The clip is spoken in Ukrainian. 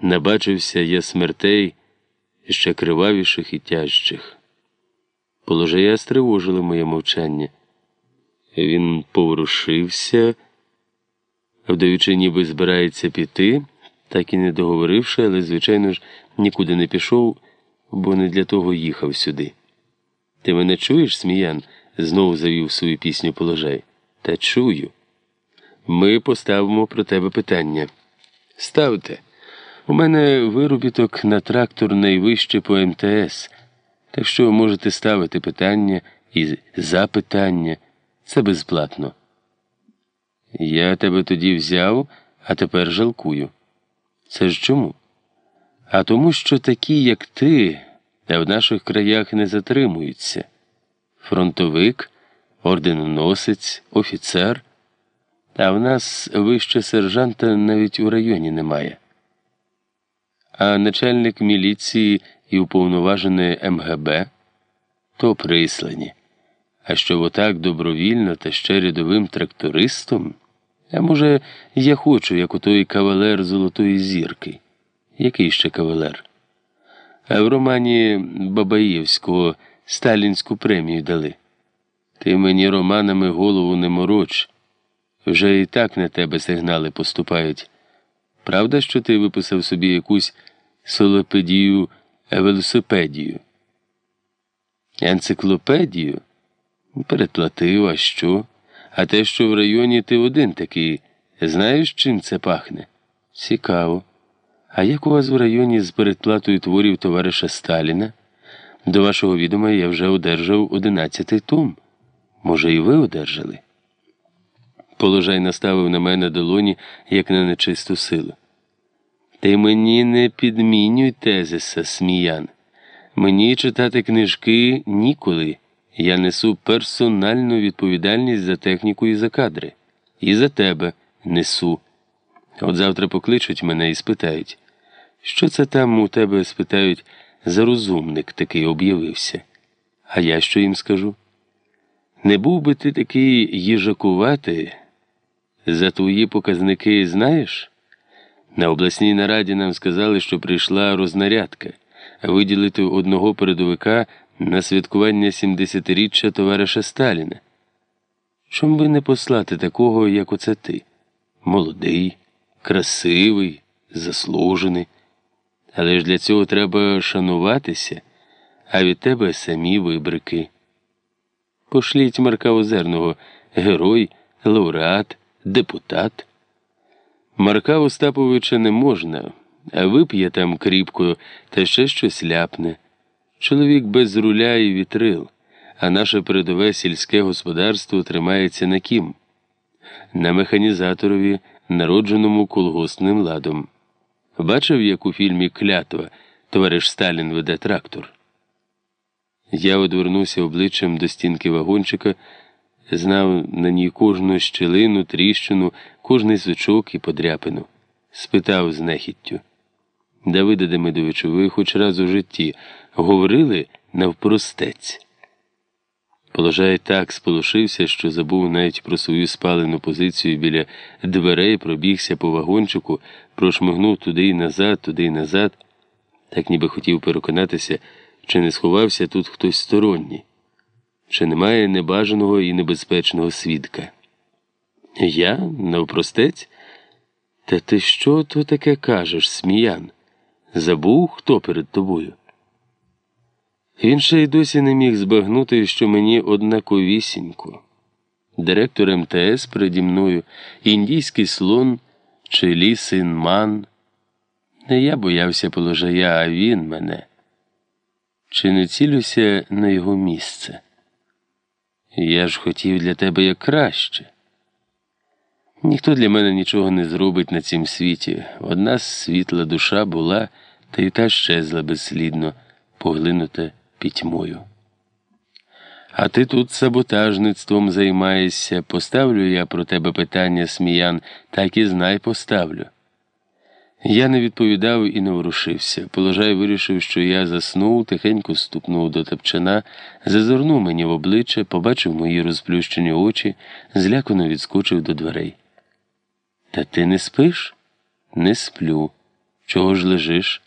набачився я смертей ще кривавіших і тяжчих. Положая стривожило моє мовчання. Він поворушився, вдаючи, ніби збирається піти, так і не договоривши, але, звичайно ж, нікуди не пішов, бо не для того їхав сюди. Ти мене чуєш, сміян? знову завів свою пісню положай. Та чую. Ми поставимо про тебе питання. Ставте. У мене виробіток на трактор найвище по МТС, так що можете ставити питання і запитання. Це безплатно. Я тебе тоді взяв, а тепер жалкую. Це ж чому? А тому, що такі, як ти, та в наших краях не затримуються. Фронтовик, орденоносець, офіцер. А в нас вище сержанта навіть у районі немає. А начальник міліції і уповноважене МГБ то прислані. А щоб отак добровільно та ще рядовим трактористом? А може, я хочу, як у той кавалер Золотої зірки. Який ще кавалер? А в романі Бабаєвського сталінську премію дали. Ти мені романами голову не мороч. Вже і так на тебе сигнали поступають. Правда, що ти виписав собі якусь солопедію велосипедію? Енциклопедію? Переплатив, а що? А те, що в районі ти один такий, знаєш, чим це пахне? Цікаво. А як у вас в районі з передплатою творів товариша Сталіна? До вашого відома я вже одержав одинадцятий том. Може, і ви одержали? Положай наставив на мене долоні, як на нечисту силу. Ти мені не підмінюй тезиса, сміян. Мені читати книжки ніколи. Я несу персональну відповідальність за техніку і за кадри. І за тебе несу. От завтра покличуть мене і спитають, що це там у тебе спитають за розумник такий об'явився. А я що їм скажу? Не був би ти такий їжакуватий, за твої показники знаєш? На обласній нараді нам сказали, що прийшла рознарядка, виділити одного передовика на святкування 70-річчя товариша Сталіна. Чом би не послати такого, як оце ти? Молодий, красивий, заслужений. Але ж для цього треба шануватися, а від тебе самі вибрики. Пошліть Марка Озерного, герой, лауреат, депутат. Марка Остаповича не можна, а вип'є там кріпко та ще щось ляпне. Чоловік без руля і вітрил, а наше передове сільське господарство тримається на кім? На механізаторові, народженому колгоспним ладом. Бачив, як у фільмі Клятва товариш Сталін веде трактор. Я одвернувся обличчям до стінки вагончика, знав на ній кожну щелину, тріщину, кожний сучок і подряпину. Спитав з нехіттю. Давиде Демидовичу, ви хоч раз у житті говорили навпростець. Положай так сполошився, що забув навіть про свою спалену позицію біля дверей, пробігся по вагончику, прошмигнув туди й назад, туди й назад, так ніби хотів переконатися, чи не сховався тут хтось сторонній, чи немає небажаного і небезпечного свідка. Я навпростець? Та ти що то таке кажеш, сміян? Забув, хто перед тобою? Він ще й досі не міг збагнути, що мені однаковісінько. Директор МТС переді мною, індійський слон чи лісин ман. Не я боявся положая, а він мене. Чи не цілюся на його місце? Я ж хотів для тебе як краще. Ніхто для мене нічого не зробить на цім світі. Одна світла душа була, та й та щезла безслідно, поглинута пітьмою. А ти тут саботажництвом займаєшся. Поставлю я про тебе питання, сміян, так і знай поставлю. Я не відповідав і не ворушився. Положай вирішив, що я заснув, тихенько ступнув до тапчана, зазирнув мені в обличчя, побачив мої розплющені очі, злякано відскочив до дверей. Та ти не спиш? Не сплю. Чого ж лежиш?